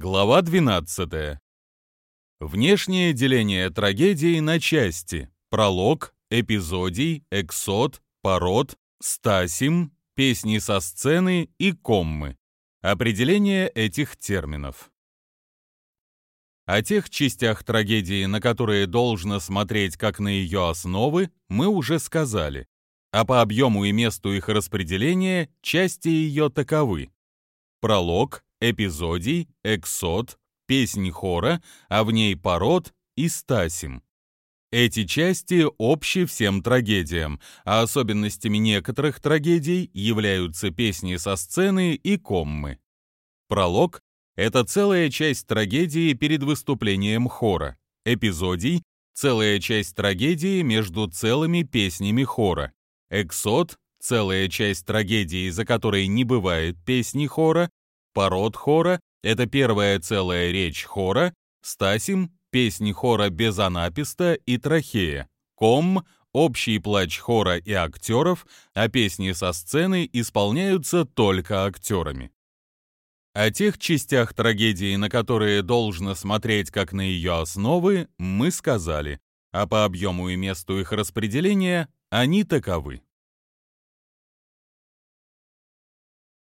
Глава 12. Внешнее деление трагедии на части. Пролог, эпизодий, эксод, пород, стасим, песни со сцены и коммы. Определение этих терминов. О тех частях трагедии, на которые должно смотреть как на ее основы, мы уже сказали. А по объему и месту их распределения части ее таковы. Пролог, эпизодий, эксод, песнь хора, а в ней пород и стасим. Эти части общи всем трагедиям, а особенностями некоторых трагедий являются песни со сцены и коммы. Пролог — это целая часть трагедии перед выступлением хора. Эпизодий — целая часть трагедии между целыми песнями хора. Эксод — целая часть трагедии, за которой не бывает песни хора. Пород хора — это первая целая речь хора. Стасим — песни хора без анаписта и трахея. Ком — общий плач хора и актеров, а песни со сцены исполняются только актерами. О тех частях трагедии, на которые должно смотреть как на ее основы, мы сказали, а по объему и месту их распределения они таковы.